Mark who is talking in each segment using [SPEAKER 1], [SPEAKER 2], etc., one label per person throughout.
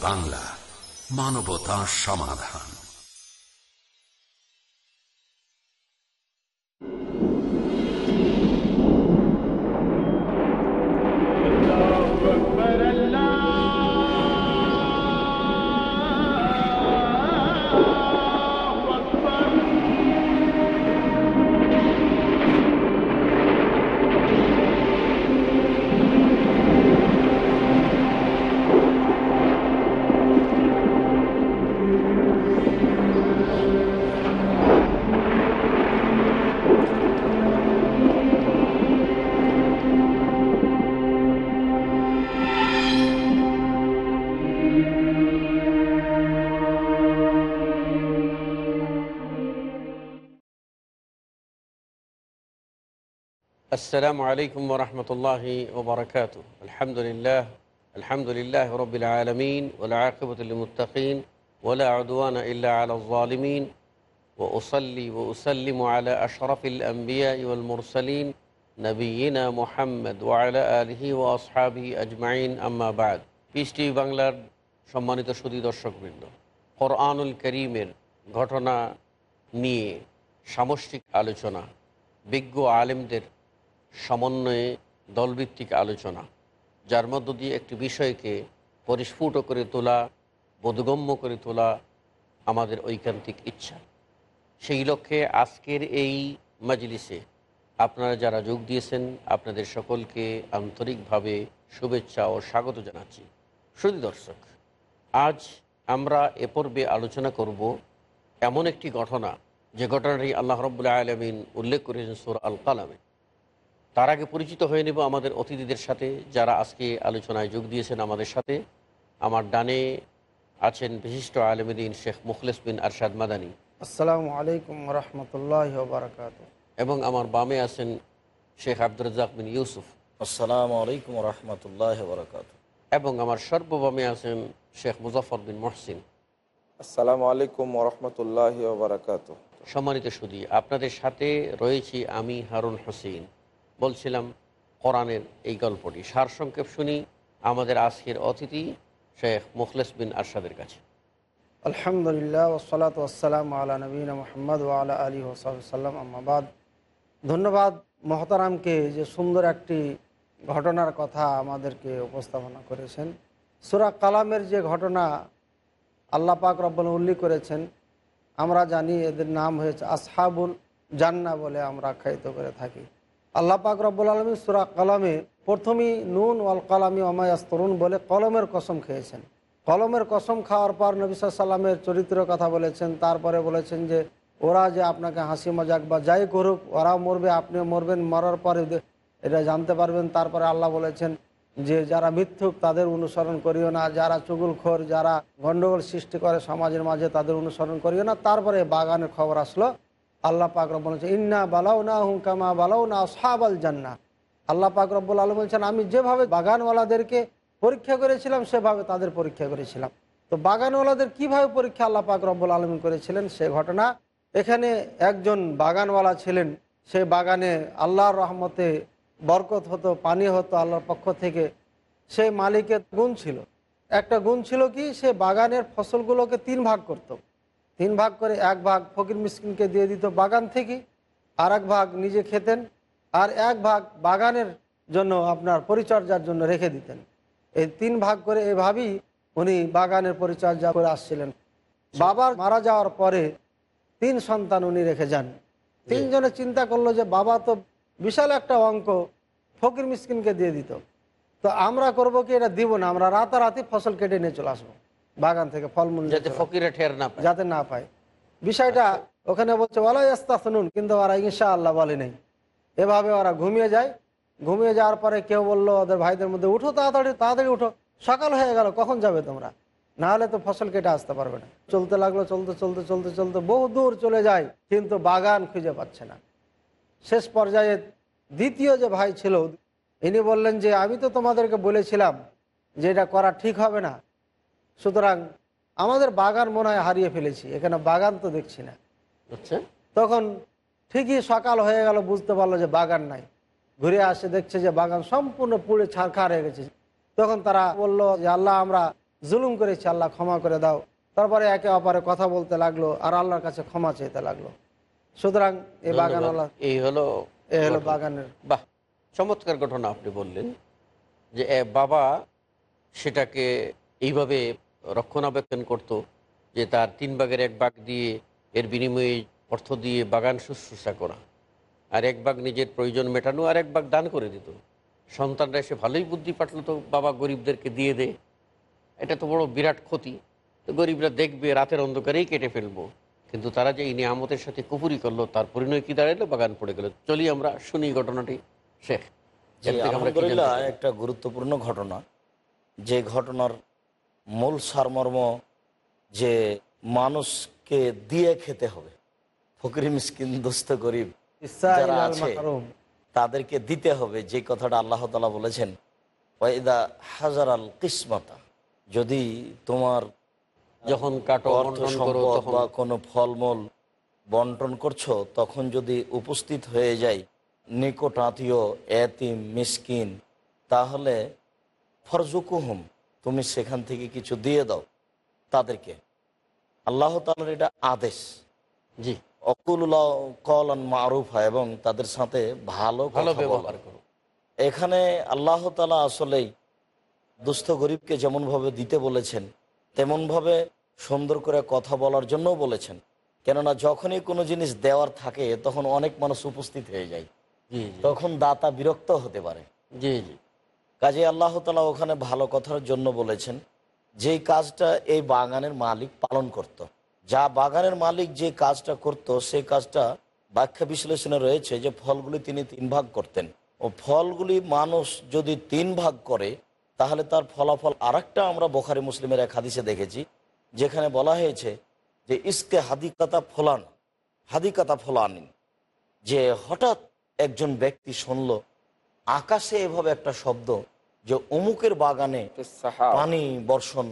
[SPEAKER 1] বাংলা মানবতা সমাধান।
[SPEAKER 2] السلام عليكم ورحمة الله وبركاته الحمد لله الحمد لله رب العالمين والعاقبة للمتقين ولا عدوان إلا على الظالمين وأصلي وأسلم على أشرف الأنبياء والمرسلين نبينا محمد وعلى آله وأصحابه أجمعين أما بعد পিসটি বাংলার সম্মানিত সুদী দর্শকবৃন্দ কোরআনুল করিমের ঘটনা নিয়ে সামষ্টিক আলোচনা বিজ্ঞ আলেমদের সমন্বয়ে দলভিত্তিক আলোচনা, যার মধ্য দিয়ে একটি বিষয়কে পরিস্ফুট করে তোলা, বোধগম্য করে তোলা আমাদের ঐকান্তিক ইচ্ছা। সেই লক্ষ্যে আজকের এই মজলিসে আপনারা যারা যোগ দিয়েছেন, আপনাদের সকলকে আন্তরিকভাবে শুভেচ্ছা ও স্বাগত জানাচ্ছি। শুধু দর্শক, আজ আমরা এ পর্বে আলোচনা করব এমন একটি ঘটনা, যে ঘটনাটি আল্লাহ রব্বুল্লাহ আলমিন উল্লেখ করেছেন সুর আল কালামে তার আগে পরিচিত হয়ে নেব আমাদের অতিথিদের সাথে যারা আজকে আলোচনায় যোগ দিয়েছেন আমাদের সাথে। আমার ডানে আছেন বিশিষ্ট আলমদিন শেখ মুখলেস বিন আরশাদ মাদানী।
[SPEAKER 3] আসসালামু আলাইকুম রহমতুল্লাহ বারকাত
[SPEAKER 2] এবং আমার বামে আছেন শেখ আব্দুর রাজাক বিন ইউসুফ।
[SPEAKER 4] আসসালামু আলাইকুম রহমতুল্লাহ বরকাত
[SPEAKER 2] এবং আমার সর্ববামে আছেন শেখ মুজাফর বিন মহসিন।
[SPEAKER 5] আসসালামু আলাইকুম ওরহমতুল্লাহ বারাকাত
[SPEAKER 2] সম্মানিত সুদী আপনাদের সাথে রয়েছি আমি হারুন হোসেন। বলছিলাম কোরআনের এই গল্পটি। সারসংক্ষেপ শুনি আমাদের আজকের অতিথি শেখ মুখলেস বিন আরশাদের কাছে।
[SPEAKER 3] আলহামদুলিল্লাহ মোহাম্মদ আলী ধন্যবাদ মহতারামকে যে সুন্দর একটি ঘটনার কথা আমাদেরকে উপস্থাপনা করেছেন। সুরা কালামের যে ঘটনা আল্লাহ পাক রব্বল উল্লেখ করেছেন, আমরা জানি এদের নাম হয়েছে আসহাবুল জান্না বলে আমরা আখ্যায়িত করে থাকি। আল্লাহ পাক রব্বুল আলমী সুরা কলমে প্রথমেই নুন ওয়াল কলামি অমায়াস্তরুন বলে কলমের কসম খেয়েছেন। কলমের কসম খাওয়ার পর নবী সাল্লামের চরিত্রের কথা বলেছেন, তারপরে বলেছেন যে, ওরা যে আপনাকে হাসি মজাক বা যাই করুক, ওরাও মরবে, আপনিও মরবেন, মরার পরে এটা জানতে পারবেন। তারপরে আল্লাহ বলেছেন যে, যারা মিথ্যুক তাদের অনুসরণ করিও না, যারা চুগুলখোর, যারা গণ্ডগোল সৃষ্টি করে সমাজের মাঝে তাদের অনুসরণ করিও না। তারপরে বাগানের খবর আসলো আল্লাহ পাক রব বলেছেন, ইন্না বালাও না হুমকামা বালাও না সাহাবাল জান্না আল্লাহ পাক রব্বুল আলম বলছেন, আমি যেভাবে বাগানওয়ালাদেরকে পরীক্ষা করেছিলাম, সেভাবে তাদের পরীক্ষা করেছিলাম। তো বাগানওয়ালাদের কীভাবে পরীক্ষা আল্লাহ পাক রব্বুল আলম করেছিলেন, সে ঘটনা এখানে একজন বাগানওয়ালা ছিলেন, সে বাগানে আল্লাহর রহমতে বরকত হতো, পানি হতো আল্লাহর পক্ষ থেকে। সে মালিকের গুণ ছিল। একটা গুণ ছিল কি, সে বাগানের ফসলগুলোকে তিন ভাগ করত। তিন ভাগ করে এক ভাগ ফকির মিসকিনকে দিয়ে দিত বাগান থেকে আর এক ভাগ নিজে খেতেন আর এক ভাগ বাগানের জন্য আপনার পরিচর্যার জন্য রেখে দিতেন। এই তিন ভাগ করে এভাবেই উনি বাগানের পরিচর্যা করে আসছিলেন। বাবার মারা যাওয়ার পরে তিন সন্তান উনি রেখে যান। তিনজনে চিন্তা করল যে বাবা তো বিশাল একটা অঙ্ক ফকির মিসকিনকে দিয়ে দিত। তো আমরা করব কি এটা দিব না আমরা রাতারাতি ফসল কেটে নিয়ে চলে আসব। বাগান থেকে ফলমূল
[SPEAKER 2] যাতে ফকিরে ঠের না
[SPEAKER 3] যাতে না পায়। বিষয়টা ওখানে বলছে ওয়ালাইস্তা শুনুন কিন্তু ওরা ইনশা আল্লাহ বলে নেই। এভাবে ওরা ঘুমিয়ে যায়। ঘুমিয়ে যাওয়ার পরে কেউ বলল ওদের ভাইদের মধ্যে উঠো তাড়াতাড়ি তাড়াতাড়ি উঠো। সকাল হয়ে গেল কখন যাবে তোমরা? না হলে তো ফসল কেটে আসতে পারবে না। চলতে লাগল চলতে চলতে চলতে চলতে বহু দূর চলে যায় কিন্তু বাগান খুঁজে পাচ্ছে না। শেষ পর্যায়ে দ্বিতীয় যে ভাই ছিল ইনি বললেন যে আমি তো তোমাদেরকে বলেছিলাম যে এটা করা ঠিক হবে না। সুতরাং আমাদের বাগান মনে হয় হারিয়ে ফেলেছি এখানে বাগান তো দেখছি না।
[SPEAKER 2] আচ্ছা।
[SPEAKER 3] তখন ঠিকই সকাল হয়ে গেল বুঝতে পারল যে বাগান নাই। ঘুরে আসে দেখছে যে বাগান সম্পূর্ণ পুড়ে ছাড়খা হয়ে গেছে। তখন তারা বলল যে আল্লাহ আমরা জুলুম করেছি আল্লাহ ক্ষমা করে দাও। তারপরে একে অপরে কথা বলতে লাগল আর আল্লাহর কাছে ক্ষমা চাইতে লাগল। সুতরাং এই বাগান আল্লাহ
[SPEAKER 2] এই হলো
[SPEAKER 3] এ হলো বাগানের
[SPEAKER 2] বাহ চমৎকার ঘটনা আপনি বললেন যে এ বাবা সেটাকে এইভাবে রক্ষণাবেক্ষণ করত যে তার তিন ভাগের এক ভাগ দিয়ে এর বিনিময়ে অর্থ দিয়ে বাগান শুশ্রূষা করা আর এক ভাগ নিজের প্রয়োজন মেটানো আর এক ভাগ দান করে দিত। সন্তানরা এসে ভালোই বুদ্ধি পাঠল তো বাবা গরিবদেরকে দিয়ে দে। এটা তো বড় বিরাট ক্ষতি। তো গরিবরা দেখবে রাতের অন্ধকারেই কেটে ফেলব। কিন্তু তারা যে এই নিয়ামতের সাথে কুপুরি করল তার পরিণয় কি দাঁড়াল বাগান পড়ে গেল। চলি আমরা শুনি ঘটনাটি। শেখ?
[SPEAKER 4] একটা গুরুত্বপূর্ণ ঘটনা। যে ঘটনার মূল সারমর্ম যে মানুষকে দিয়ে খেতে হবে। ফকির মিসকিন দোস্ত গরিব যারা আছে, তাদেরকে দিতে হবে যে কথাটা আল্লাহ তালা বলেছেন ওয়াইদা হাজার আল কিসমতা যদি তোমার
[SPEAKER 2] যখন কাটো
[SPEAKER 4] অর্থ
[SPEAKER 2] বন্টন
[SPEAKER 4] সম্পদ বা কোনো ফলমূল বন্টন করছ তখন যদি উপস্থিত হয়ে যায় নিকট আত্মীয় এতিম মিসকিন তাহলে ফরজুকুহুম তুমি সেখান থেকে কিছু দিয়ে দাও তাদেরকে। আল্লাহ তালার এটা আদেশ।
[SPEAKER 2] জি।
[SPEAKER 4] অকুল্লাহ কলান মারুফা এবং তাদের সাথে ভালো
[SPEAKER 2] ভালো ব্যবহার করো।
[SPEAKER 4] এখানে আল্লাহ তালা আসলেই দুস্থ গরিবকে যেমনভাবে দিতে বলেছেন তেমনভাবে সুন্দর করে কথা বলার জন্যও বলেছেন। কেননা যখনই কোনো জিনিস দেওয়ার থাকে তখন অনেক মানুষ উপস্থিত হয়ে যায়। তখন দাতা বিরক্ত হতে পারে।
[SPEAKER 2] জি জি।
[SPEAKER 4] কাজে আল্লাহ তালা ওখানে ভালো কথার জন্য বলেছেন, যেই কাজটা এই বাগানের মালিক পালন করত। যা বাগানের মালিক যে কাজটা করত সেই কাজটা ব্যাখ্যা বিশ্লেষণে রয়েছে যে ফলগুলি তিনি তিন ভাগ করতেন ও ফলগুলি মানুষ যদি তিন ভাগ করে, তাহলে তার ফলাফল আর আমরা বোখারি মুসলিমের এক হাদিসে দেখেছি, যেখানে বলা হয়েছে যে, ইসকে হাদিকাতা ফলান, হাদিকাতা ফলানিন যে হঠাৎ একজন ব্যক্তি শুনল, আকাশে এভাবে একটা শব্দ যে অমুকের বাগানে পানি বর্ষণ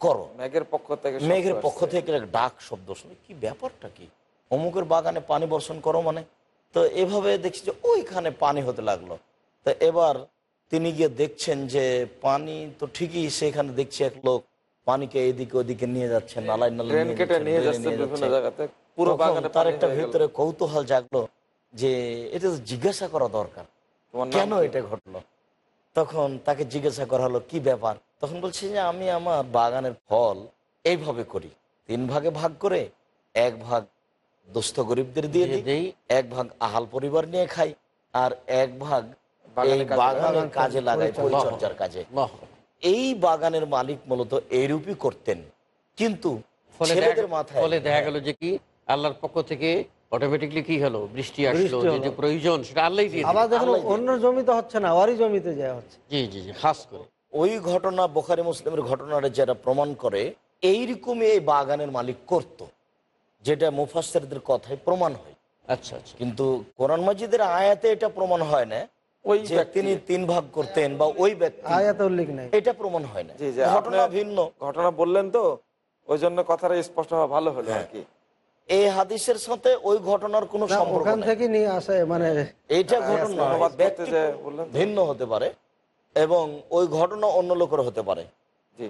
[SPEAKER 4] করো।
[SPEAKER 5] মেঘের পক্ষ থেকে
[SPEAKER 4] মেঘের পক্ষ থেকে ডাক শব্দ শুনে কি ব্যাপারটা কি? অমুকের বাগানে পানি বর্ষণ করো মানে? তো এভাবে দেখছি যে ওইখানে পানি হতে লাগল। তো এবার তিনি গিয়ে দেখছেন যে পানি তো ঠিকই সেখানে দেখছি এক লোক পানিকে এদিকে ওদিকে নিয়ে যাচ্ছে
[SPEAKER 5] পুরো
[SPEAKER 4] তার একটা। ভেতরে কৌতূহল জাগলো যে এটা তো জিজ্ঞাসা করা দরকার। কেন এটা ঘটলো? তখন তাকে জিজ্ঞাসা করা হলো কি ব্যাপার? তখন বলছে যে আমি আমার বাগানের ফল এইভাবে করি। তিন ভাগে ভাগ করে এক ভাগ দুস্থ গরিবদের দিয়ে দিই এক ভাগ আহাল পরিবার নিয়ে খাই আর এক ভাগ বাগানের
[SPEAKER 3] লাগাই।
[SPEAKER 4] কাজে লাগাই পরিচর্যার কাজে। এই বাগানের মালিক মূলত এইরূপই করতেন। কিন্তু
[SPEAKER 2] ফলে
[SPEAKER 4] ছেলেদের মাথায়
[SPEAKER 2] ফলে দেখা গেল যে কি আল্লাহর পক্ষ থেকে অটোমেটিকলি কি হলো? বৃষ্টি আসলো যে যে প্রয়োজন সেটা আল্লাহ দিয়ে
[SPEAKER 3] আবার দেখুন অন্য জমিতে হচ্ছে না ওরই জমিতে যায় হচ্ছে।
[SPEAKER 2] জি জি জি খাস করে।
[SPEAKER 4] ওই ঘটনা বোখারি মুসলিমের ঘটনাটা যেটা প্রমাণ করে এইরকমই এই বাগানের মালিক করত যেটা মুফাসেরদের কথায় প্রমাণ হয়।
[SPEAKER 2] আচ্ছা আচ্ছা।
[SPEAKER 4] কিন্তু কোরআন মাজিদের আয়াতে এটা প্রমাণ হয় না
[SPEAKER 5] ওই
[SPEAKER 4] যে তিনি তিন ভাগ করতেন বা ওই ব্যক্তি।
[SPEAKER 3] আয়াতে উল্লেখ নেই।
[SPEAKER 4] এটা প্রমাণ হয় না। ঘটনা ভিন্ন।
[SPEAKER 5] ঘটনা বললেন তো ওই জন্য কথাটা স্পষ্ট হওয়া ভালো হলো
[SPEAKER 4] হ্যাঁ।
[SPEAKER 5] আর কি।
[SPEAKER 4] এই হাদিসের সাথে ওই ঘটনার কোনো সম্পর্ক
[SPEAKER 3] থেকে নিয়ে আসে মানে
[SPEAKER 4] এইটা ঘটনা। ভিন্ন হতে পারে এবং ওই ঘটনা অন্য লোকের হতে পারে।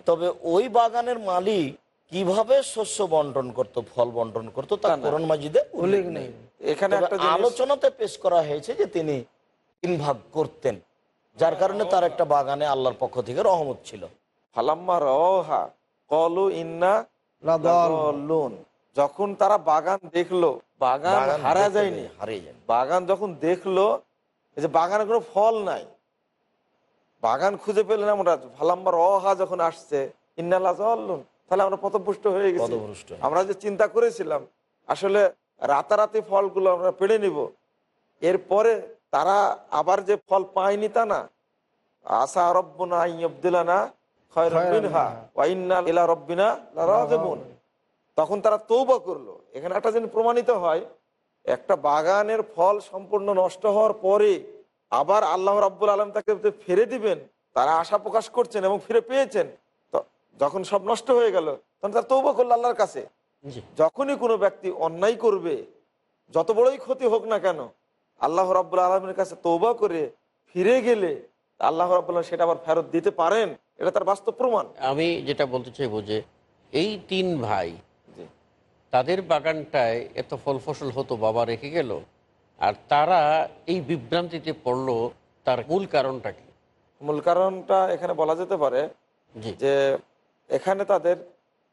[SPEAKER 4] তবে ওই বাগানের মালিক কীভাবে শস্য বন্টন করত ফল বন্টন করত তা কোরআন মাজিদে
[SPEAKER 3] উল্লেখ নেই।
[SPEAKER 5] এখানে একটা
[SPEAKER 4] আলোচনাতে পেশ করা হয়েছে যে তিনি তিন ভাগ করতেন যার কারণে তার একটা বাগানে আল্লাহর পক্ষ থেকে রহমত ছিল।
[SPEAKER 5] ফালাম্মা রহা কলু ইন্না
[SPEAKER 3] লাদল।
[SPEAKER 5] যখন তারা বাগান দেখল বাগান হারা যায়নি
[SPEAKER 4] হারিয়ে যায়নি।
[SPEAKER 5] বাগান যখন দেখল যে বাগানে কোনো ফল নাই বাগান খুঁজে পেলেন আমরা ফালাম্বার অহা যখন আসছে ইন্নাল্লাহ তাহলে আমরা পথপুষ্ট হয়ে গেছি। আমরা যে চিন্তা করেছিলাম আসলে রাতারাতি ফলগুলো আমরা পেড়ে নিব। এরপরে তারা আবার যে ফল পায়নি তা না। আশা রব্বনা ইবদুলানা খয়রুম
[SPEAKER 3] খয়রাম
[SPEAKER 5] মিনহা ওয়া ইন্না ইলা রব্বিনা লারাজিবুন তখন তারা তৌবা করল। এখানে একটা জিনিস প্রমাণিত হয় একটা বাগানের ফল সম্পূর্ণ নষ্ট হওয়ার পরে আবার আল্লাহ রাব্বুল আলম তাকে ফিরে দিবেন তারা আশা প্রকাশ করছেন এবং ফিরে পেয়েছেন। তো যখন সব নষ্ট হয়ে গেল তখন তারা তৌবা করল আল্লাহর কাছে। যখনই কোনো ব্যক্তি অন্যায় করবে যত বড়ই ক্ষতি হোক না কেন আল্লাহ রাব্বুল আলমের কাছে তৌবা করে ফিরে গেলে আল্লাহ রাব্বুল আলম সেটা আবার ফেরত দিতে পারেন এটা তার বাস্তব প্রমাণ।
[SPEAKER 2] আমি যেটা বলতে চাইব যে এই তিন ভাই তাদের বাগানটায় এত ফল ফসল হতো বাবা রেখে গেল। আর তারা এই বিভ্রান্তিতে পড়ল তার মূল কারণটা কি?
[SPEAKER 5] মূল কারণটা এখানে বলা যেতে পারে যে এখানে তাদের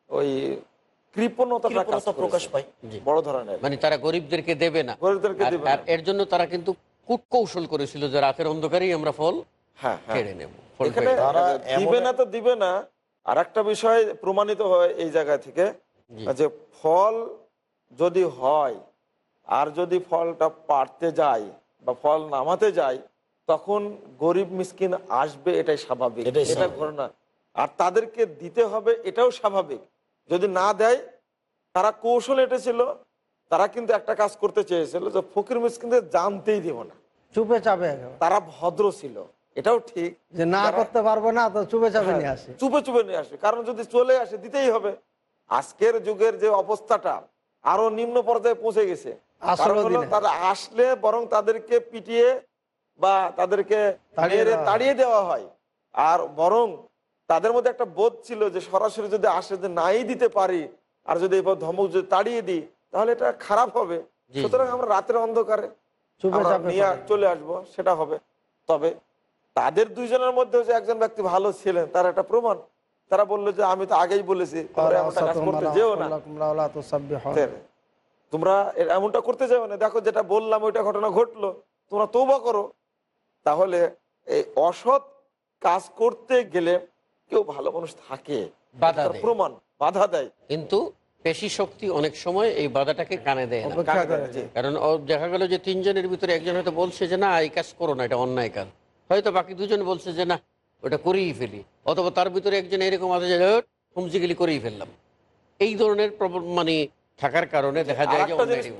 [SPEAKER 5] ওই
[SPEAKER 4] কৃপণতা প্রকাশ পায়।
[SPEAKER 5] বড় ধরনের।
[SPEAKER 2] মানে তারা গরিবদেরকে দেবে না।
[SPEAKER 5] গরিবদেরকে দেবে
[SPEAKER 2] আর এর জন্য তারা কিন্তু কূটকৌশল করেছিল যে রাতের অন্ধকারেই আমরা ফল
[SPEAKER 5] হ্যাঁ হ্যাঁ।
[SPEAKER 2] কেড়ে নেব ফল
[SPEAKER 5] এখানে
[SPEAKER 2] পেড়ে নেব।
[SPEAKER 4] তারা
[SPEAKER 5] দিবে না তো দিবে না। আর একটা বিষয় প্রমাণিত হয় এই জায়গা থেকে। যে ফল যদি হয় আর যদি ফলটা পারতে যায় বা ফল নামাতে যায় তখন গরিব মিসকিন আসবে এটাই স্বাভাবিক। এটা ঘটনা। আর তাদেরকে দিতে হবে এটাও স্বাভাবিক। যদি না দেয় তারা কৌশল এটেছিল তারা কিন্তু একটা কাজ করতে চেয়েছিল যে ফকির মিসকিনদের জানতেই দিব না।
[SPEAKER 3] চুপে চাপে
[SPEAKER 5] তারা ভদ্র ছিল এটাও ঠিক।
[SPEAKER 3] যে না করতে পারব না তো চুপে চাপে
[SPEAKER 5] হ্যাঁ,
[SPEAKER 3] নিয়ে আসে।
[SPEAKER 5] চুপে চুপে নিয়ে আসে। কারণ যদি চলে আসে দিতেই হবে। আজকের যুগের যে অবস্থাটা আরও নিম্ন পর্যায়ে পৌঁছে গেছে। তারা আসলে বরং তাদেরকে পিটিয়ে বা তাদেরকে
[SPEAKER 3] তাড়িয়ে দেওয়া হয়।
[SPEAKER 5] আর বরং তাদের মধ্যে একটা বোধ ছিল যে সরাসরি যদি আসে যে নাই দিতে পারি আর যদি এবার ধমক যদি তাড়িয়ে দিই তাহলে এটা খারাপ হবে। সুতরাং আমরা রাতের অন্ধকারে নিয়ে চলে আসব সেটা হবে। তবে তাদের দুইজনের মধ্যে যে একজন ব্যক্তি ভালো ছিলেন তার একটা প্রমাণ। তারা বলল যে আমি তো আগেই বলেছি তোমরা এমনটা কাজ করতে যেও না। তাই। তোমরা এ- এমনটা করতে যাও না। দেখো যেটা বললাম ওইটা ঘটনা ঘটলো। তোমরা তৌবা করো। তাহলে এই অসৎ কাজ করতে গেলে কেউ ভালো মানুষ থাকে।
[SPEAKER 2] বাধা
[SPEAKER 5] প্রমাণ বাধা দেয়।
[SPEAKER 2] কিন্তু পেশি শক্তি অনেক সময় এই বাধাটাকে কানে দেয়। কারণ দেখা গেল যে তিনজনের ভিতরে একজন হয়তো বলছে যে না এই কাজ করো না এটা অন্যায় কাজ। হয়তো বাকি দুজন বলছে যে না ওটা করেই ফেলি। অথবা তার ভিতরে একজন এরকম আছে যে হুমজিগিলি করেই ফেললাম। এই ধরনের মানে থাকার কারণে দেখা যায়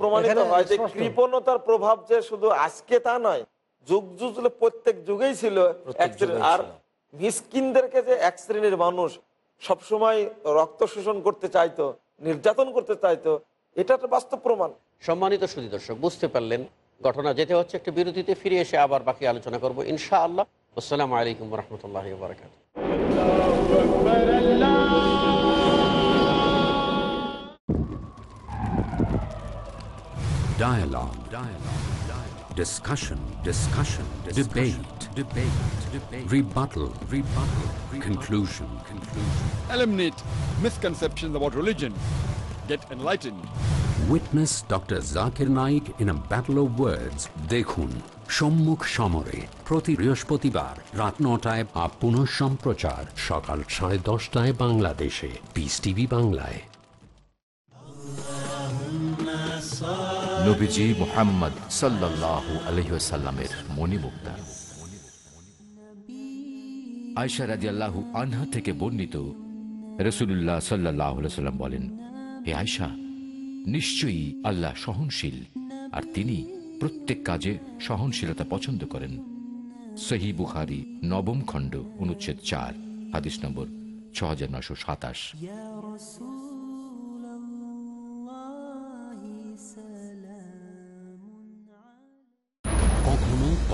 [SPEAKER 5] প্রমাণিত হয় যে কৃপণতার প্রভাব যে শুধু আজকে তা নয় যুগ যুগ প্রত্যেক যুগেই ছিল আর মিসকিনদেরকে যে এক শ্রেণির মানুষ সবসময় রক্ত শোষণ করতে চাইতো নির্যাতন করতে চাইতো এটা একটা বাস্তব প্রমাণ।
[SPEAKER 2] সম্মানিত সুদী দর্শক বুঝতে পারলেন ঘটনা যেতে হচ্ছে একটা বিরতিতে ফিরে এসে আবার বাকি আলোচনা করব ইনশাআল্লাহ। আসসালামু আলাইকুম রহমতুল্লাহ বারকাত
[SPEAKER 1] Dialogue. Dialogue. Dialogue. Discussion. Discussion. Debate. Debate. Debate. Rebuttal. Rebuttal. Conclusion. Conclusion.
[SPEAKER 6] Eliminate misconceptions about religion. Get enlightened.
[SPEAKER 1] Witness Dr. Zakir Naik in a battle of words. দেখুন সম্মুখ সমরে প্রতি বৃহস্পতিবার রাত নটায় বা পুনঃ সম্প্রচার সকাল সাড়ে দশটায় বাংলাদেশে। পিস টিভি বাংলায়।
[SPEAKER 7] রাজিয়াল্লাহু আনহা থেকে বর্ণিত বলেন, হে আয়সা নিশ্চয়ই আল্লাহ সহনশীল, আর তিনি প্রত্যেক কাজে সহনশীলতা পছন্দ করেন। সহি বুহারি নবম খণ্ড, অনুচ্ছেদ চার, হাদিস নম্বর ছ হাজার নশো সাতাশ।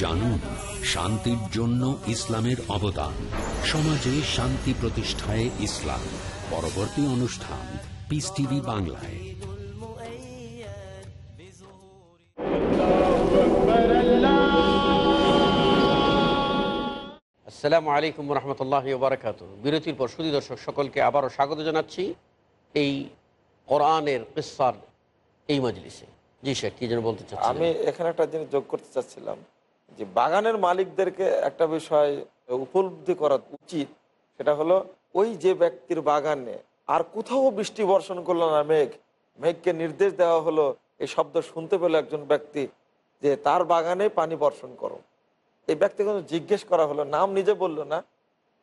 [SPEAKER 1] জানুন শান্তির জন্য ইসলামের অবদান। সমাজে শান্তি প্রতিষ্ঠায় ইসলাম। পরবর্তী অনুষ্ঠান পিস টিভি বাংলায়।
[SPEAKER 2] আসসালামু আলাইকুম রহমতুল্লাহ বারকাত বিরতির পর সুদী দর্শক সকলকে আবারও স্বাগত জানাচ্ছি এই কোরআনের কিসার এই মজলিসে।
[SPEAKER 5] আমি এখানে একটা জিনিস যোগ করতে চাচ্ছিলাম, যে বাগানের মালিকদেরকে একটা বিষয় উপলব্ধি করা উচিত, সেটা হলো ওই যে ব্যক্তির বাগানে আর কোথাও বৃষ্টি বর্ষণ করল না মেঘ, মেঘকে নির্দেশ দেওয়া হলো এই শব্দ শুনতে পেল একজন ব্যক্তি যে তার বাগানে পানি বর্ষণ করো। এই ব্যক্তি কিন্তু জিজ্ঞেস করা হলো, নাম নিজে বলল না,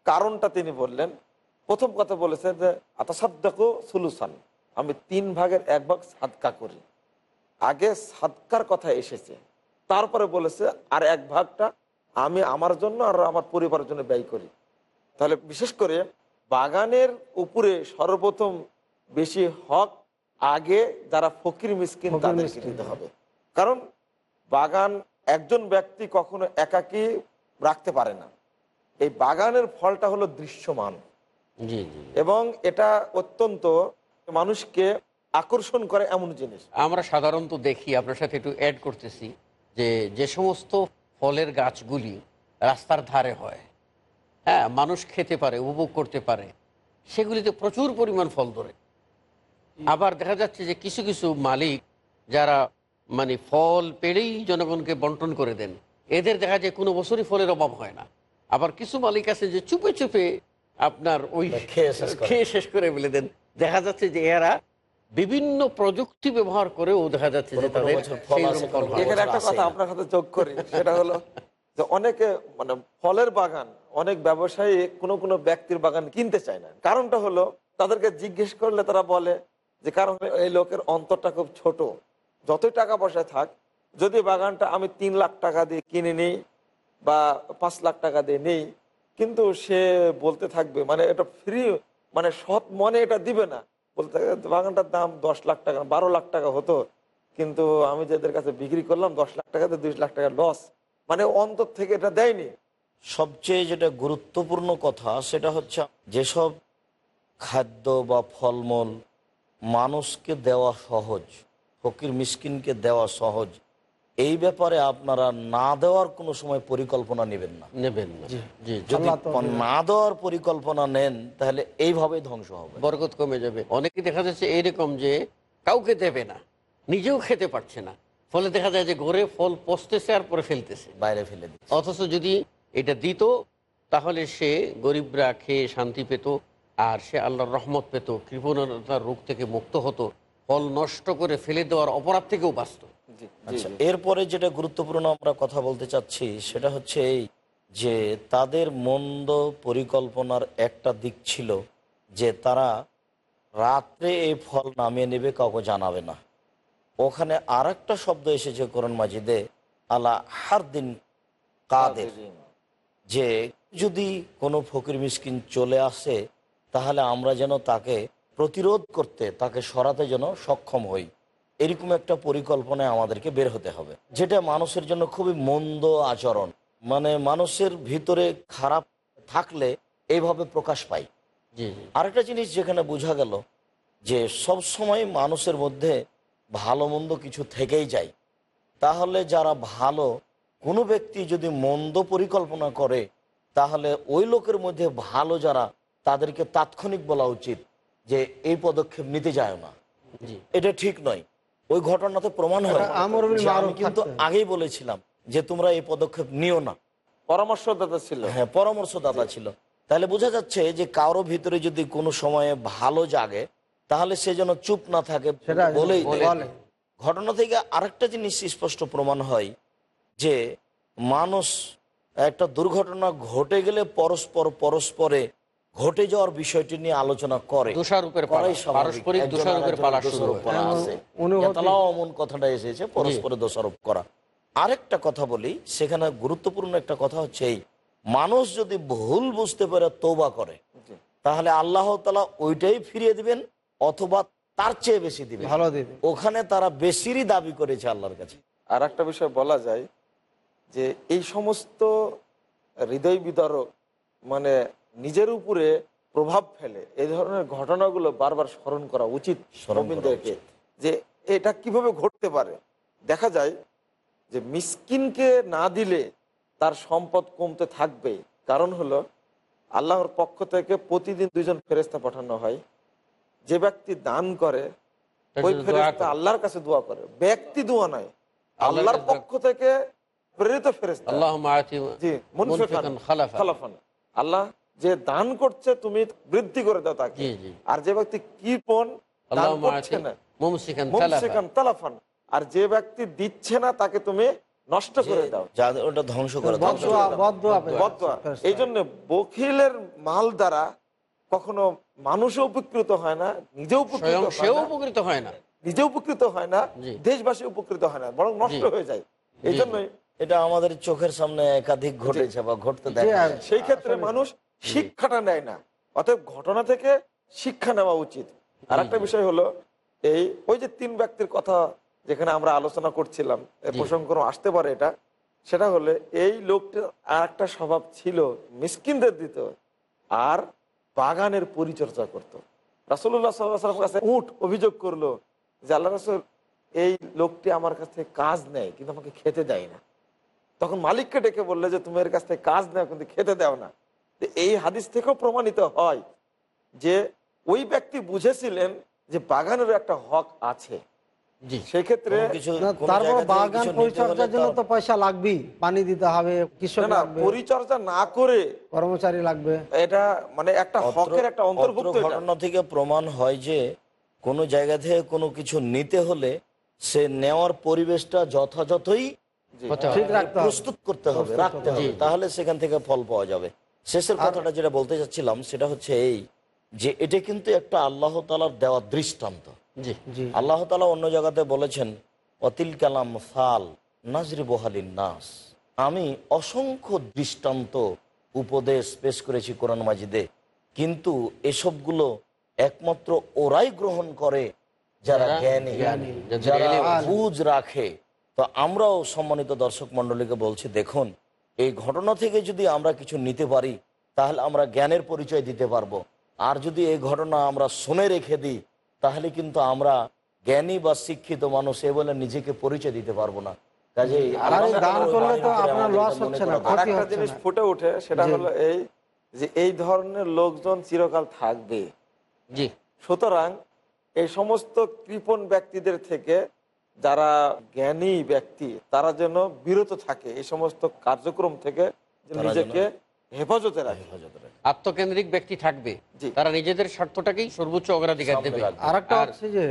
[SPEAKER 5] কারণটা তিনি বললেন। প্রথম কথা বলেছে যে, আতাসাদ্দাকো সুলুসান, আমি তিন ভাগের এক ভাগ সাদকা করি। আগে সাদকার কথা এসেছে। তারপরে বলেছে আর এক ভাগটা আমি আমার জন্য আর আমার পরিবারের জন্য ব্যয় করি। তাহলে বিশেষ করে বাগানের উপরে সর্বপ্রথম বেশি হক আগে যারা ফকির মিসকিন তাদেরকে দিতে হবে। কারণ বাগান একজন ব্যক্তি কখনো একাকী রাখতে পারে না। এই বাগানের ফলটা হলো দৃশ্যমান।
[SPEAKER 2] জি জি।
[SPEAKER 5] এবং এটা অত্যন্ত মানুষকে আকর্ষণ করে এমন জিনিস।
[SPEAKER 2] আমরা সাধারণত দেখি আপনার সাথে একটু অ্যাড করতেছি যে যে সমস্ত ফলের গাছগুলি রাস্তার ধারে হয় হ্যাঁ মানুষ খেতে পারে উপভোগ করতে পারে সেগুলিতে প্রচুর পরিমাণ ফল ধরে। আবার দেখা যাচ্ছে যে কিছু কিছু মালিক যারা মানে ফল পেড়েই জনগণকে বন্টন করে দেন এদের দেখা যায় কোনো বছরই ফলের অভাব হয় না। আবার কিছু মালিক আছে যে চুপে চুপে আপনার ওই
[SPEAKER 4] খেয়ে শেষ করে।
[SPEAKER 2] খেয়ে শেষ করে ফেলে দেন। দেখা যাচ্ছে যে এরা বিভিন্ন প্রযুক্তি ব্যবহার করেও দেখা যাচ্ছে যে তাদের।
[SPEAKER 5] এখানে একটা কথা আপনার সাথে যোগ করি সেটা হলো যে অনেকে মানে ফলের বাগান অনেক ব্যবসায়ী কোনো কোনো ব্যক্তির বাগান কিনতে চায় না। কারণটা হলো তাদেরকে জিজ্ঞেস করলে তারা বলে যে কারণ এই লোকের অন্তরটা খুব ছোট। যতই টাকা পয়সা থাক যদি বাগানটা আমি তিন লাখ টাকা দিয়ে কিনে নিই বা পাঁচ লাখ টাকা দিয়ে নেই কিন্তু সে বলতে থাকবে মানে এটা ফ্রি মানে সৎ মনে এটা দিবে না। বলতে থাকে, বাগানটার দাম দশ লাখ টাকা, বারো লাখ টাকা হতো। কিন্তু আমি যাদের কাছে বিক্রি করলাম, দশ লাখ টাকাতে দুই লাখ টাকা লস মানে অন্তর থেকে এটা দেয়নি।
[SPEAKER 4] সবচেয়ে যেটা গুরুত্বপূর্ণ কথা, সেটা হচ্ছে যেসব খাদ্য বা ফলমূল মানুষকে দেওয়া সহজ, ফকির মিসকিনকে দেওয়া সহজ এই ব্যাপারে আপনারা না দেওয়ার কোনো সময় পরিকল্পনা নেবেন না।
[SPEAKER 2] নেবেন না।
[SPEAKER 4] যদি না দেওয়ার পরিকল্পনা নেন তাহলে এইভাবে ধ্বংস হবে।
[SPEAKER 2] বরকত কমে যাবে। অনেকে দেখা যাচ্ছে এইরকম যে কাউকে দেবে না নিজেও খেতে পারছে না। ফলে দেখা যায় যে ঘরে ফল পচতেছে আর পরে ফেলতেছে।
[SPEAKER 4] বাইরে ফেলে দিচ্ছে।
[SPEAKER 2] অথচ যদি এটা দিত তাহলে সে গরিবরা খেয়ে শান্তি পেত আর সে আল্লাহর রহমত পেত কৃপণতার রোগ থেকে মুক্ত হতো ফল নষ্ট করে ফেলে দেওয়ার অপরাধ থেকেও বাঁচত।
[SPEAKER 4] আচ্ছা এরপরে যেটা গুরুত্বপূর্ণ আমরা কথা বলতে চাচ্ছি সেটা হচ্ছে এই যে তাদের মন্দ পরিকল্পনার একটা দিক ছিল যে তারা রাত্রে এই ফল নামিয়ে নেবে কাউকে জানাবে না। ওখানে আর একটা শব্দ এসেছে কোরআন মাজিদে আলা হার দিন কাদের যে যদি কোনো ফকির মিসকিন চলে আসে তাহলে আমরা যেন তাকে প্রতিরোধ করতে তাকে সরাতে যেন সক্ষম হই। এরকম একটা পরিকল্পনায় আমাদেরকে বের হতে হবে যেটা মানুষের জন্য খুবই মন্দ আচরণ। মানে মানুষের ভিতরে খারাপ থাকলে এইভাবে প্রকাশ পায় আরেকটা জিনিস যেখানে বোঝা গেল যে সব সময় মানুষের মধ্যে ভালো মন্দ কিছু থেকেই যায়। তাহলে যারা ভালো কোনো ব্যক্তি যদি মন্দ পরিকল্পনা করে তাহলে ওই লোকের মধ্যে ভালো যারা তাদেরকে তাৎক্ষণিক বলা উচিত যে এই পদক্ষেপ নিতে যায় না। এটা ঠিক নয়। ওই ঘটনাতে প্রমাণ হয়। আমি কিন্তু আগেই বলেছিলাম যে তোমরা এই পদক্ষেপ নিও না।
[SPEAKER 5] পরামর্শদাতা ছিল।
[SPEAKER 4] হ্যাঁ পরামর্শদাতা ছিল। তাহলে বোঝা যাচ্ছে যে কারও ভিতরে যদি কোনো সময়ে ভালো জাগে তাহলে সে যেন চুপ না থাকে বলেই। ঘটনা থেকে আরেকটা জিনিস স্পষ্ট প্রমাণ হয় যে মানুষ একটা দুর্ঘটনা ঘটে গেলে পরস্পর পরস্পরে ঘটে যাওয়ার বিষয়টি নিয়ে আলোচনা করে।
[SPEAKER 2] দোষারোপের পালা,
[SPEAKER 4] করাই স্বাভাবিক।
[SPEAKER 2] পারস্পরিক দোষারোপের পালা
[SPEAKER 4] দোষারোপ করা আছে। অমন কথাটা এসেছে পরস্পরে দোষারোপ করা। আরেকটা কথা বলি সেখানে গুরুত্বপূর্ণ একটা কথা হচ্ছে এই মানুষ যদি ভুল বুঝতে পারে তৌবা করে তাহলে আল্লাহ তালা ওইটাই ফিরিয়ে দিবেন অথবা তার চেয়ে বেশি দিবেন।
[SPEAKER 3] ভালো দিবে
[SPEAKER 4] ওখানে তারা বেশিরই দাবি করেছে আল্লাহর কাছে।
[SPEAKER 5] আর একটা বিষয় বলা যায় যে এই সমস্ত হৃদয় বিদারক মানে নিজের উপরে প্রভাব ফেলে এই ধরনের ঘটনাগুলো বারবার স্মরণ করা উচিত মুমিনদেরকে যে এটা কীভাবে ঘটতে পারে। দেখা যায় যে মিসকিনকে না দিলে তার সম্পদ কমতে থাকবে। কারণ হলো আল্লাহর পক্ষ থেকে প্রতিদিন দুইজন ফেরেস্তা পাঠানো হয়। যে ব্যক্তি দান করে ওই ফেরেস্তা আল্লাহর কাছে দোয়া করে। ব্যক্তি দোয়া নয়
[SPEAKER 2] আল্লাহর
[SPEAKER 5] আল্লাহর পক্ষ থেকে প্রেরিত ফেরেস্তা
[SPEAKER 2] আল্লাহ
[SPEAKER 5] যে দান করছে তুমি বৃদ্ধি করে দাও তাকে। আর যে ব্যক্তি কৃপণ দান করছে না
[SPEAKER 2] মুমসিকান খালাফা
[SPEAKER 5] মুমসিকান তালাফান। আর যে ব্যক্তি দিচ্ছে না তাকে তুমি নষ্ট করে দাও।
[SPEAKER 4] ওটা ধ্বংস করে।
[SPEAKER 5] এই জন্য বখিলের মাল দ্বারা কখনো মানুষও উপকৃত হয় না নিজেও উপকৃত হয়
[SPEAKER 2] সেও
[SPEAKER 5] না,
[SPEAKER 2] উপকৃত হয় না।
[SPEAKER 5] নিজে উপকৃত হয় না দেশবাসী উপকৃত হয় না বরং নষ্ট হয়ে যায়। এই জন্যই
[SPEAKER 4] এটা আমাদের চোখের সামনে একাধিক ঘটেছে বা ঘটতে দেখা
[SPEAKER 5] সেই ক্ষেত্রে মানুষ শিক্ষাটা নেয় না। অতএব ঘটনা থেকে শিক্ষা নেওয়া উচিত। আর একটা বিষয় হলো এই ওই যে তিন ব্যক্তির কথা যেখানে আমরা আলোচনা করছিলাম প্রসঙ্গ আসতে পারে এটা সেটা হলে এই লোকটার আর একটা স্বভাব ছিল মিসকিনদের দিত আর বাগানের পরিচর্যা করত। রাসুল্লাহ সাল্লাম কাছে উঠ অভিযোগ করল যে আল্লাহ রাসুল এই লোকটি আমার কাছ কাজ নেয় কিন্তু আমাকে খেতে দেয় না। তখন মালিককে ডেকে বললে যে তুমি এর কাছ থেকে কাজ নেও কিন্তু খেতে দেও না। এই হাদিস থেকেও প্রমাণিত হয় যে ওই ব্যক্তি বুঝেছিলেন যে বাগানের একটা হক আছে।
[SPEAKER 2] জি।
[SPEAKER 5] সেই ক্ষেত্রে
[SPEAKER 4] কোনো কিছু
[SPEAKER 3] না,
[SPEAKER 4] কোনো
[SPEAKER 3] তারপর
[SPEAKER 4] জায়গা থেকে
[SPEAKER 3] বাগান
[SPEAKER 4] কিছু নিতে হলে
[SPEAKER 3] পরিচর্যার জন্য তো পয়সা লাগবেই পানি দিতে হবে
[SPEAKER 5] না, না পরিচর্যা না করে
[SPEAKER 3] কর্মচারী লাগবে।
[SPEAKER 5] এটা মানে একটা হকের একটা অন্তর্ভুক্ত
[SPEAKER 4] ঘটনা থেকে প্রমাণ হয় যে কোনো জায়গা থেকে কোনো কিছু নিতে হলে সে নেওয়ার পরিবেশটা যথাযথই
[SPEAKER 3] রাখতে হবে।
[SPEAKER 4] প্রস্তুত করতে হবে রাখতে হবে। তাহলে সেখান থেকে ফল পাওয়া যাবে। শেষের কথাটা যেটা বলতে চাচ্ছিলাম সেটা হচ্ছে এই যে এটা কিন্তু একটা আল্লাহ তালার দেওয়া দৃষ্টান্ত। আল্লাহ তালা অন্য জায়গাতে বলেছেন অতিল কালাম ফাল নাজরি বহালিন নাস। আমি অসংখ্য দৃষ্টান্ত উপদেশ পেশ করেছি কোরআন মাজিদে কিন্তু এসবগুলো একমাত্র ওরাই গ্রহণ করে যারা জ্ঞানী যারা বুঝ রাখে। তো আমরাও সম্মানিত দর্শক মন্ডলীকে বলছি দেখুন এই ঘটনা থেকে যদি আমরা কিছু নিতে পারি তাহলে আমরা জ্ঞানের পরিচয় দিতে পারব। আর যদি এই ঘটনা আমরা শুনে রেখে দিই তাহলে কিন্তু আমরা জ্ঞানী বা শিক্ষিত মানুষ এ বলে নিজেকে পরিচয় দিতে পারব না। কাজেই
[SPEAKER 3] আর এই দান করলে তো আপনার
[SPEAKER 4] আমাদের
[SPEAKER 3] লস
[SPEAKER 4] এটা
[SPEAKER 3] হচ্ছে না
[SPEAKER 4] করা
[SPEAKER 5] আর
[SPEAKER 3] ক্ষতি
[SPEAKER 5] একটা
[SPEAKER 3] হচ্ছে
[SPEAKER 5] জিনিস ফুটে ওঠে সেটা হলো এই যে এই ধরনের লোকজন চিরকাল থাকবে।
[SPEAKER 2] জি।
[SPEAKER 5] সুতরাং এই সমস্ত কৃপণ ব্যক্তিদের থেকে যারা জ্ঞানী ব্যক্তি তারা যেন বিরত থাকে এই সমস্ত কার্যক্রম থেকে নিজেকে হেফাজতে রাখে।
[SPEAKER 2] আত্মকেন্দ্রিক ব্যক্তি থাকবে তারা নিজেদের স্বার্থটাকেই সর্বোচ্চ অগ্রাধিকার দেবে।
[SPEAKER 3] আর একটা হচ্ছে যে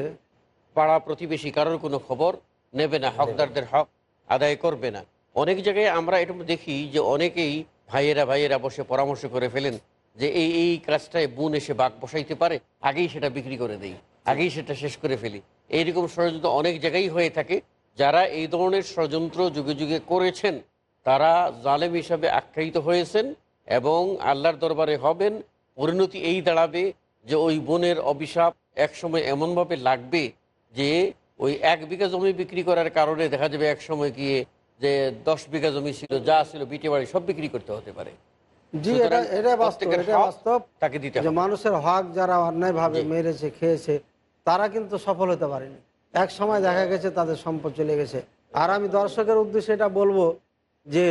[SPEAKER 2] পাড়া প্রতিবেশী কারোর কোনো খবর নেবে না। হকদারদের হক আদায় করবে না। অনেক জায়গায় আমরা এটা দেখি যে অনেকেই ভাইয়েরা ভাইয়েরা বসে পরামর্শ করে ফেলেন যে এই এই কাজটায় বোন এসে বাঘ বসাইতে পারে আগেই সেটা বিক্রি করে দেই আগেই সেটা শেষ করে ফেলি। এইরকম ষড়যন্ত্র অনেক জায়গায় হয়ে থাকে। যারা এই ধরনের ষড়যন্ত্র যুগে যুগে করেছেন তারা জালেম হিসাবে আখ্যায়িত হয়েছেন এবং আল্লাহর দরবারে হবেন। পরিণতি এই দাঁড়াবে যে ওই বনের অভিশাপ একসময় এমনভাবে লাগবে যে ওই এক বিঘা জমি বিক্রি করার কারণে দেখা যাবে এক সময় গিয়ে যে দশ বিঘা জমি ছিল যা ছিল বিটে বাড়ি সব বিক্রি করতে হতে পারে।
[SPEAKER 3] মানুষের হক যারা অন্যায়ভাবে
[SPEAKER 2] জি।
[SPEAKER 3] মেরেছে খেয়েছে তারা কিন্তু সফল হতে পারেনি। এক সময় দেখা গেছে তাদের সম্পদ চলে গেছে। আর আমি দর্শকের উদ্দেশ্যে এটা বলব যে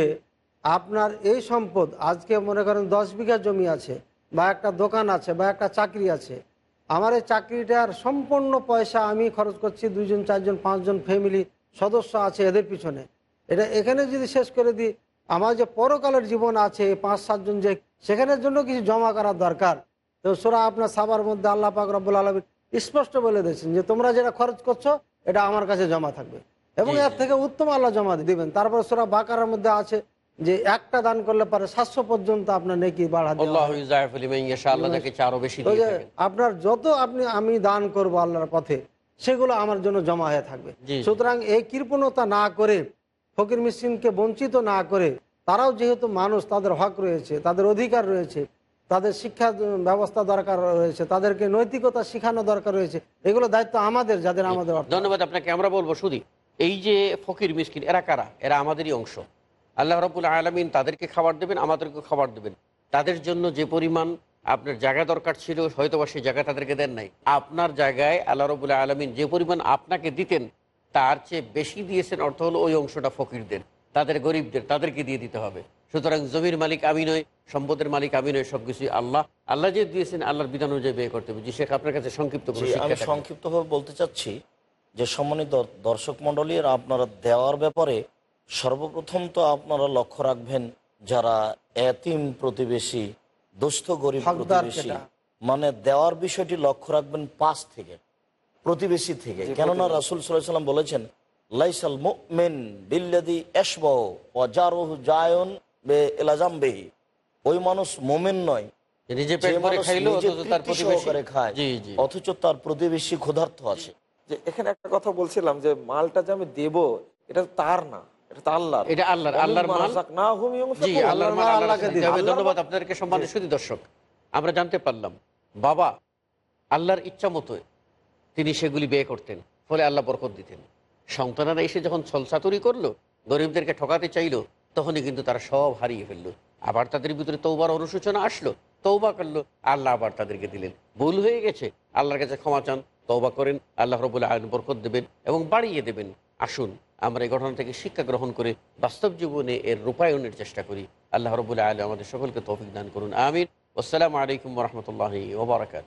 [SPEAKER 3] আপনার এই সম্পদ, আজকে মনে করেন দশ বিঘা জমি আছে, বা একটা দোকান আছে, বা একটা চাকরি আছে, আমার এই চাকরিটার সম্পূর্ণ পয়সা আমি খরচ করছি দুইজন, চারজন, পাঁচজন ফ্যামিলি সদস্য আছে এদের পিছনে। এটা এখানে যদি শেষ করে দিই, আমার যে পরকালের জীবন আছে পাঁচ, সাতজন যে, সেখানের জন্য কিছু জমা করার দরকার। তো সোরা আপনার সাবার মধ্যে আল্লাহ পাক রব্বুল আলমী স্পষ্ট বলে দিয়েছেন যে তোমরা যেটা খরচ করছ এটা আমার কাছে জমা থাকবে। এবং এর থেকে উত্তম আল্লাহ জমা দিবেন। তারপর সোরা বাকারার মধ্যে আছে যে একটা দান করলে পারে সাতশো পর্যন্ত আপনার নেকি বাড়া আপনার যত আপনি আমি দান করব আল্লাহর পথে সেগুলো আমার জন্য জমা হয়ে থাকবে। সুতরাং এই কৃপণতা না করে ফকির মিসকিনকে বঞ্চিত না করে তারাও যেহেতু মানুষ তাদের হক রয়েছে তাদের অধিকার রয়েছে তাদের শিক্ষা ব্যবস্থা দরকার রয়েছে, তাদেরকে নৈতিকতা শেখানো দরকার রয়েছে, এগুলো দায়িত্ব আমাদের, যাদের আমাদের
[SPEAKER 2] ধন্যবাদ আপনাকে, আমরা বলব শুধু এই যে ফকির মিসকিন, এরা কারা? এরা আমাদেরই অংশ। আল্লাহ রবুল আলমিন তাদেরকে খাবার দেবেন আমাদেরকে খাবার দেবেন। তাদের জন্য যে পরিমাণ আপনার জায়গা দরকার ছিল হয়তো বা সেই জায়গা তাদেরকে দেন নাই। আপনার জায়গায় আল্লাহ রবুল্লাহ আলমিন যে পরিমাণ আপনাকে দিতেন, তার চেয়ে বেশি দিয়েছেন, অর্থ হলো ওই অংশটা ফকিরদের, তাদের গরিবদের, তাদেরকে দিয়ে দিতে হবে। সুতরাং জমির মালিক আমি নয় সম্পদের মালিক আমি নয় সবকিছুই আল্লাহ। আল্লাহ যে দিয়েছেন আল্লাহর বিধান অনুযায়ী ব্যয় করতে হবে। জি শেখ আপনার কাছে সংক্ষিপ্ত
[SPEAKER 4] আমি সংক্ষিপ্তভাবে বলতে চাচ্ছি যে সম্মানিত দর্শক মন্ডলী আপনারা দেওয়ার ব্যাপারে সর্বপ্রথম তো আপনারা লক্ষ্য রাখবেন যারা এতিম প্রতিবেশী দুস্থ গরিব প্রতিবেশী মানে দেওয়ার বিষয়টি লক্ষ্য রাখবেন পাশ থেকে প্রতিবেশী থেকে। কেননা রাসুল সাল্লাম বলেছেন লাইসাল মুমিন বিল্লাদি এসবাহ জায়ন বে এলাজাম ওই মানুষ মোমেন নয়।
[SPEAKER 2] যে নিজে পেট
[SPEAKER 4] যে
[SPEAKER 2] ভরে
[SPEAKER 4] মানুষ
[SPEAKER 2] খাইলো
[SPEAKER 4] নিজে
[SPEAKER 2] অথচ তার প্রতিবেশী
[SPEAKER 4] ক্ষুধার্ত আছে।
[SPEAKER 5] যে এখানে একটা কথা বলছিলাম যে মালটা যে আমি দেব এটা তার না
[SPEAKER 2] ধন্যবাদ আপনাদেরকে দর্শক। আমরা জানতে পারলাম বাবা আল্লাহর ইচ্ছা মতো তিনি সেগুলি বিয়ে করতেন ফলে আল্লাহ বরকত দিতেন। সন্তানেরা এসে যখন ছলসাতুরি করল গরিবদেরকে ঠকাতে চাইলো তখনই কিন্তু তারা সব হারিয়ে ফেলল। আবার তাদের ভিতরে তৌবার অনুশোচনা আসলো। তৌবা করল। আল্লাহ আবার তাদেরকে দিলেন। ভুল হয়ে গেছে। আল্লাহর কাছে ক্ষমা চান তৌবা করেন, আল্লাহ রবুল্লা আইন বরকত দেবেন এবং বাড়িয়ে দেবেন। আসুন, আমরা এই ঘটনা থেকে শিক্ষা গ্রহণ করে বাস্তব জীবনে এর রূপায়ণের চেষ্টা করি। আল্লাহ রবুল্লাহ আলম আমাদের সকলকে তৌফিক দান করুন। আমিন। আসসালামু আলাইকুম রহমতুল্লাহ ওবরাকাত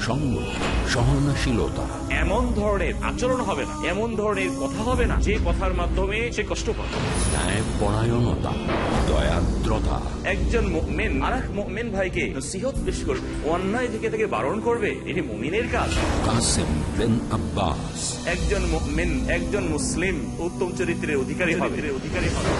[SPEAKER 1] অনুষঙ্গ সহনশীলতা।
[SPEAKER 8] এমন ধরনের আচরণ হবে না এমন ধরনের কথা হবে না যে কথার মাধ্যমে সে কষ্ট পাবে।
[SPEAKER 1] ন্যায় পরায়ণতা দয়াদ্রতা।
[SPEAKER 8] একজন মেন আর এক মেন ভাইকে পেশ করবে অন্যায় থেকে বারণ করবে এটি মুমিনের কাজ।
[SPEAKER 1] কাসেম বিন আব্বাস।
[SPEAKER 8] একজন মেন একজন মুসলিম উত্তম চরিত্রের অধিকারী হবে। অধিকারী হবে।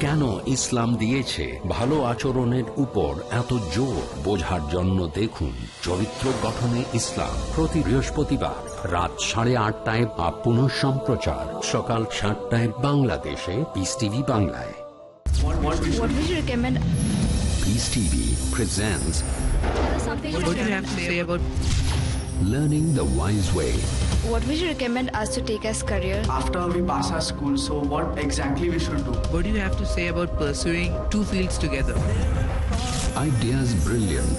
[SPEAKER 1] কেন ইসলাম দিয়েছে ভালো আচরণের উপর এত জোর? বোঝার জন্য দেখুন। চরিত্র গঠনে ইসলাম প্রতি বৃহস্পতিবার রাত সাড়ে আটটায় বা পুনঃ সম্প্রচার সকাল সাতটায় বাংলাদেশে পিস টিভি বাংলায়
[SPEAKER 9] what do you have to say about
[SPEAKER 1] learning the wise way
[SPEAKER 9] what would you recommend us to take as career?
[SPEAKER 10] after we pass our school so what exactly we should do
[SPEAKER 11] What do you have to say about pursuing two fields together?
[SPEAKER 1] Ideas brilliant.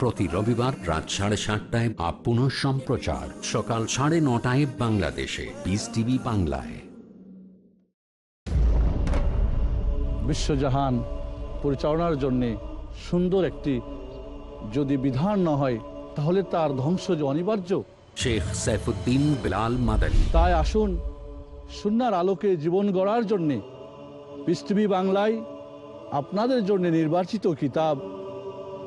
[SPEAKER 1] প্রতি রবিবার রাত সাড়ে সাতটায় up পুনঃ সম্প্রচার সকাল সাড়ে নটায় বাংলাদেশে। পিস টিভি বাংলায়।
[SPEAKER 12] বিশ্বজাহান পরিচালনার জন্যে সুন্দর একটি যদি বিধান না হয় তাহলে তার ধ্বংস যে অনিবার্য।
[SPEAKER 1] শেখ সাইফুদ্দিন বিলাল মাদানী।
[SPEAKER 12] তাই আসুন সুনার আলোকে জীবন গড়ার জন্যে। পৃথিবী বাংলায় আপনাদের জন্য নির্বাচিত কিতাব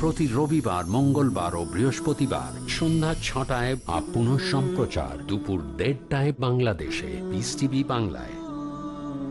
[SPEAKER 1] প্রতি রবিবার, মঙ্গলবার ও বৃহস্পতিবার সন্ধ্যা ছটায় আপ সম্প্রচার দুপুর দেড়টায় বাংলাদেশে। বিস টিভি বাংলায়।